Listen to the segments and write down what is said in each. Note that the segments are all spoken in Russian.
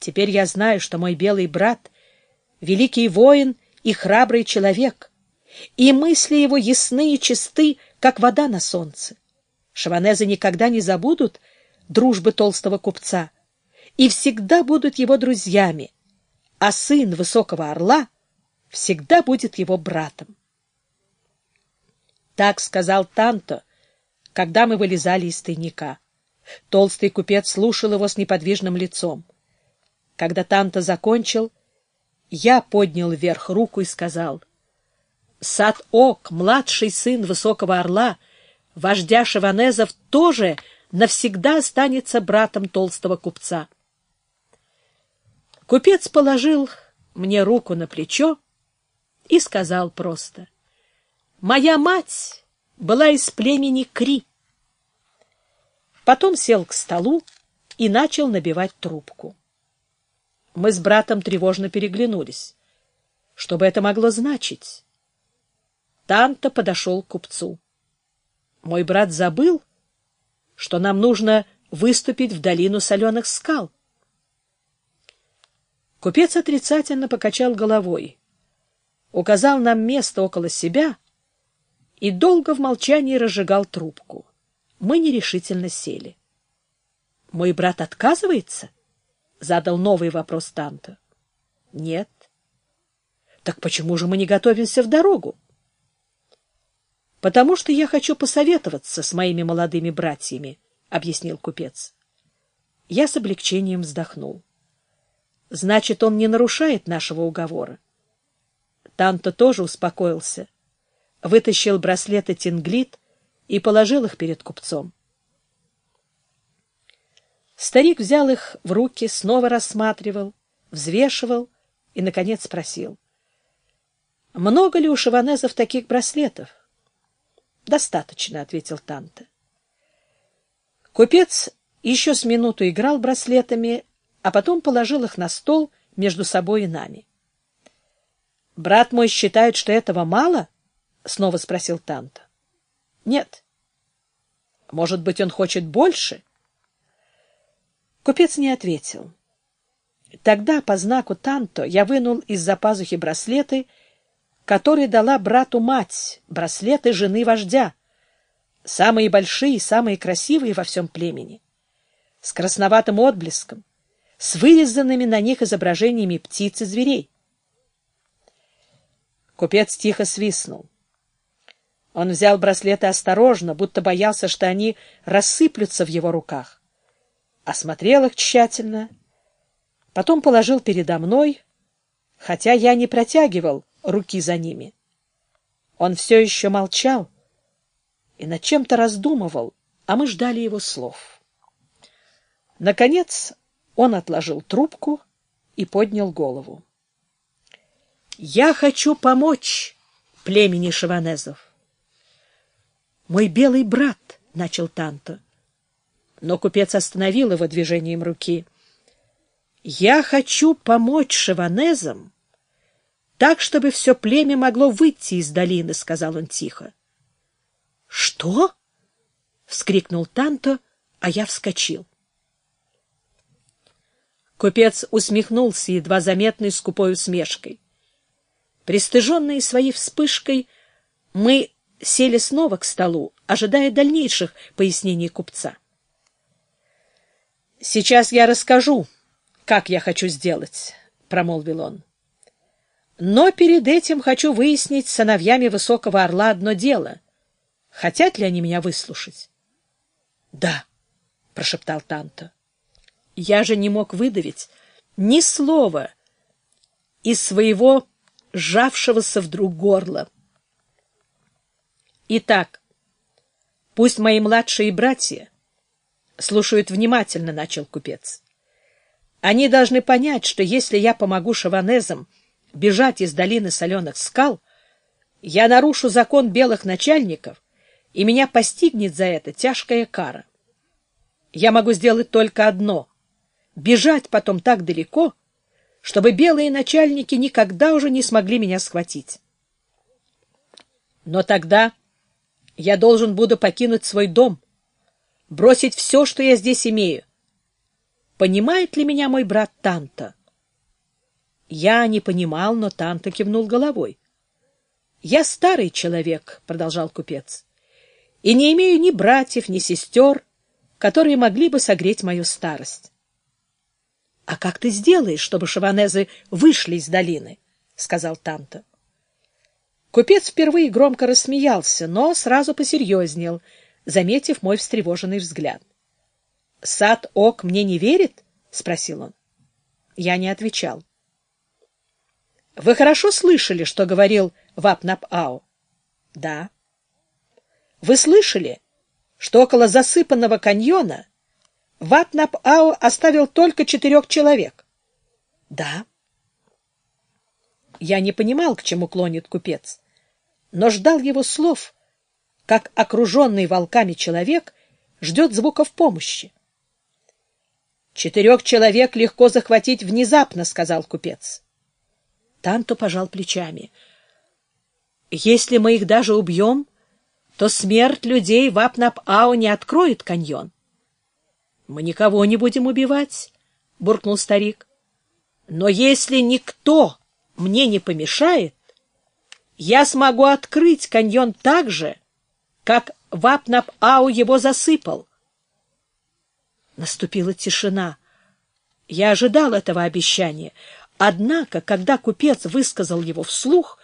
Теперь я знаю, что мой белый брат — великий воин и храбрый человек, и мысли его ясны и чисты, как вода на солнце. Шаванезы никогда не забудут дружбы толстого купца и всегда будут его друзьями, а сын высокого орла всегда будет его братом. Так сказал Танто, когда мы вылезали из тайника. Толстый купец слушал его с неподвижным лицом. Когда Танто закончил, я поднял вверх руку и сказал, «Сад-Ок, младший сын Высокого Орла, вождя Шаванезов, тоже навсегда останется братом толстого купца». Купец положил мне руку на плечо и сказал просто, «Моя мать была из племени Кри». Потом сел к столу и начал набивать трубку. Мы с братом тревожно переглянулись. Что бы это могло значить? Танто подошел к купцу. Мой брат забыл, что нам нужно выступить в долину соленых скал. Купец отрицательно покачал головой, указал нам место около себя и долго в молчании разжигал трубку. Мы нерешительно сели. Мой брат отказывается? —— задал новый вопрос Танта. — Нет. — Так почему же мы не готовимся в дорогу? — Потому что я хочу посоветоваться с моими молодыми братьями, — объяснил купец. Я с облегчением вздохнул. Значит, он не нарушает нашего уговора. Танто тоже успокоился, вытащил браслеты Тинглит и положил их перед купцом. Старик взял их в руки, снова рассматривал, взвешивал и, наконец, спросил. — Много ли у шаванезов таких браслетов? — Достаточно, — ответил Танта. Купец еще с минуту играл браслетами, а потом положил их на стол между собой и нами. — Брат мой считает, что этого мало? — снова спросил Танта. — Нет. — Может быть, он хочет больше? — Купец не ответил. Тогда по знаку Танто я вынул из-за пазухи браслеты, которые дала брату мать, браслеты жены вождя, самые большие и самые красивые во всем племени, с красноватым отблеском, с вырезанными на них изображениями птиц и зверей. Купец тихо свистнул. Он взял браслеты осторожно, будто боялся, что они рассыплются в его руках осмотрел их тщательно, потом положил передо мной, хотя я не протягивал руки за ними. Он все еще молчал и над чем-то раздумывал, а мы ждали его слов. Наконец он отложил трубку и поднял голову. «Я хочу помочь племени шаванезов». «Мой белый брат», — начал Танто, — но купец остановил его движением руки. «Я хочу помочь шаванезам так, чтобы все племя могло выйти из долины», — сказал он тихо. «Что?» — вскрикнул Танто, а я вскочил. Купец усмехнулся едва заметной скупой усмешкой. Пристыженные своей вспышкой, мы сели снова к столу, ожидая дальнейших пояснений купца. — Сейчас я расскажу, как я хочу сделать, — промолвил он. — Но перед этим хочу выяснить с сыновьями Высокого Орла одно дело. Хотят ли они меня выслушать? — Да, — прошептал Танто. Я же не мог выдавить ни слова из своего сжавшегося вдруг горла. Итак, пусть мои младшие братья слушают внимательно, — начал купец. Они должны понять, что если я помогу шаванезам бежать из долины соленых скал, я нарушу закон белых начальников, и меня постигнет за это тяжкая кара. Я могу сделать только одно — бежать потом так далеко, чтобы белые начальники никогда уже не смогли меня схватить. Но тогда я должен буду покинуть свой дом — бросить все, что я здесь имею. понимает ли меня мой брат Танта? Я не понимал, но Танта кивнул головой. — Я старый человек, — продолжал купец, — и не имею ни братьев, ни сестер, которые могли бы согреть мою старость. — А как ты сделаешь, чтобы шаванезы вышли из долины? — сказал Танта. Купец впервые громко рассмеялся, но сразу посерьезнел, заметив мой встревоженный взгляд. — Сад Ок мне не верит? — спросил он. Я не отвечал. — Вы хорошо слышали, что говорил Вапнап-Ау? — Да. — Вы слышали, что около засыпанного каньона Вапнап-Ау оставил только четырех человек? — Да. Я не понимал, к чему клонит купец, но ждал его слов, как окруженный волками человек ждет звуков помощи. «Четырех человек легко захватить внезапно», — сказал купец. Танто пожал плечами. «Если мы их даже убьем, то смерть людей в Апнап-Ау не откроет каньон». «Мы никого не будем убивать», — буркнул старик. «Но если никто мне не помешает, я смогу открыть каньон так же, как Вапнап-Ау его засыпал. Наступила тишина. Я ожидал этого обещания. Однако, когда купец высказал его вслух,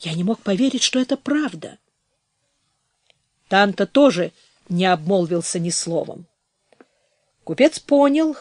я не мог поверить, что это правда. Танта тоже не обмолвился ни словом. Купец понял,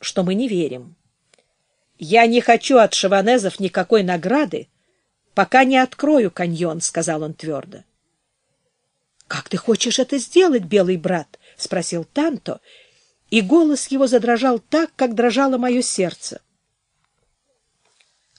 что мы не верим. «Я не хочу от шаванезов никакой награды, пока не открою каньон», — сказал он твердо. «Как ты хочешь это сделать, белый брат?» — спросил Танто, и голос его задрожал так, как дрожало мое сердце.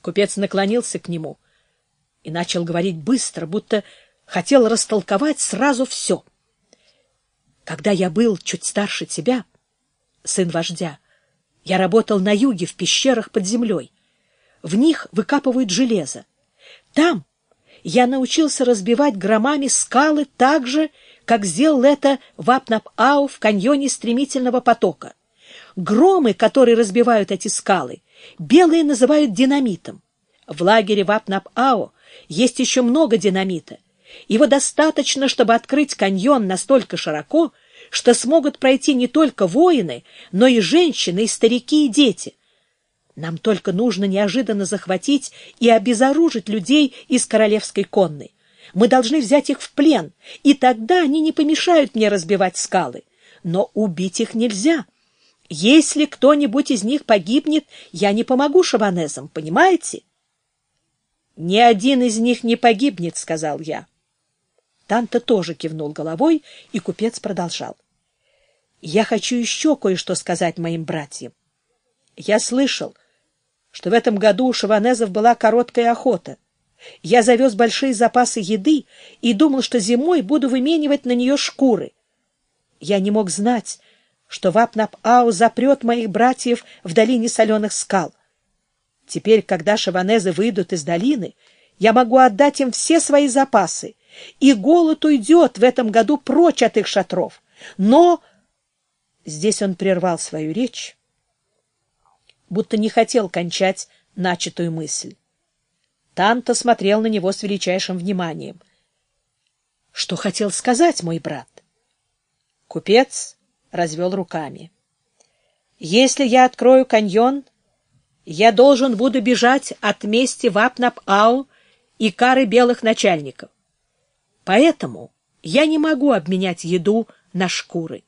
Купец наклонился к нему и начал говорить быстро, будто хотел растолковать сразу все. Когда я был чуть старше тебя, сын вождя, я работал на юге в пещерах под землей. В них выкапывают железо. Там я научился разбивать громами скалы так же, как сделал это Вапнап-Ау в каньоне стремительного потока. Громы, которые разбивают эти скалы, белые называют динамитом. В лагере Вапнап-Ау есть еще много динамита. Его достаточно, чтобы открыть каньон настолько широко, что смогут пройти не только воины, но и женщины, и старики, и дети. Нам только нужно неожиданно захватить и обезоружить людей из королевской конной. Мы должны взять их в плен, и тогда они не помешают мне разбивать скалы. Но убить их нельзя. Если кто-нибудь из них погибнет, я не помогу шаванезам, понимаете? «Ни один из них не погибнет», — сказал я. Танта тоже кивнул головой, и купец продолжал. «Я хочу еще кое-что сказать моим братьям. Я слышал, что в этом году у шаванезов была короткая охота — я завез большие запасы еды и думал, что зимой буду выменивать на нее шкуры. Я не мог знать, что Вапнап-Ау запрет моих братьев в долине соленых скал. Теперь, когда шаванезы выйдут из долины, я могу отдать им все свои запасы, и голод уйдет в этом году прочь от их шатров. Но... Здесь он прервал свою речь, будто не хотел кончать начатую мысль. Танто смотрел на него с величайшим вниманием. — Что хотел сказать мой брат? Купец развел руками. — Если я открою каньон, я должен буду бежать от мести Вапнап-Ау и кары белых начальников. Поэтому я не могу обменять еду на шкуры.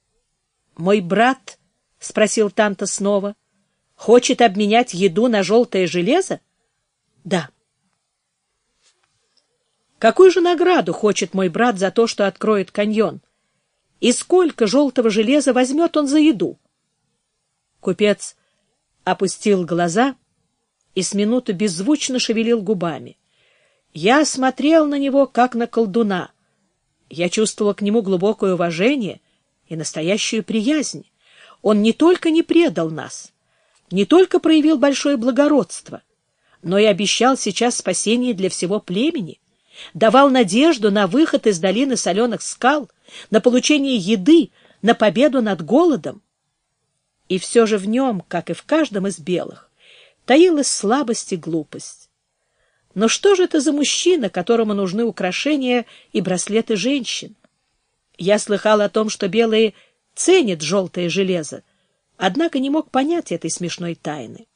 — Мой брат, — спросил Танто снова, — хочет обменять еду на желтое железо? — да. Какую же награду хочет мой брат за то, что откроет каньон? И сколько желтого железа возьмет он за еду? Купец опустил глаза и с минуту беззвучно шевелил губами. Я смотрел на него, как на колдуна. Я чувствовал к нему глубокое уважение и настоящую приязнь. Он не только не предал нас, не только проявил большое благородство, но и обещал сейчас спасение для всего племени, давал надежду на выход из долины соленых скал, на получение еды, на победу над голодом. И все же в нем, как и в каждом из белых, таилась слабость и глупость. Но что же это за мужчина, которому нужны украшения и браслеты женщин? Я слыхал о том, что белые ценят желтое железо, однако не мог понять этой смешной тайны.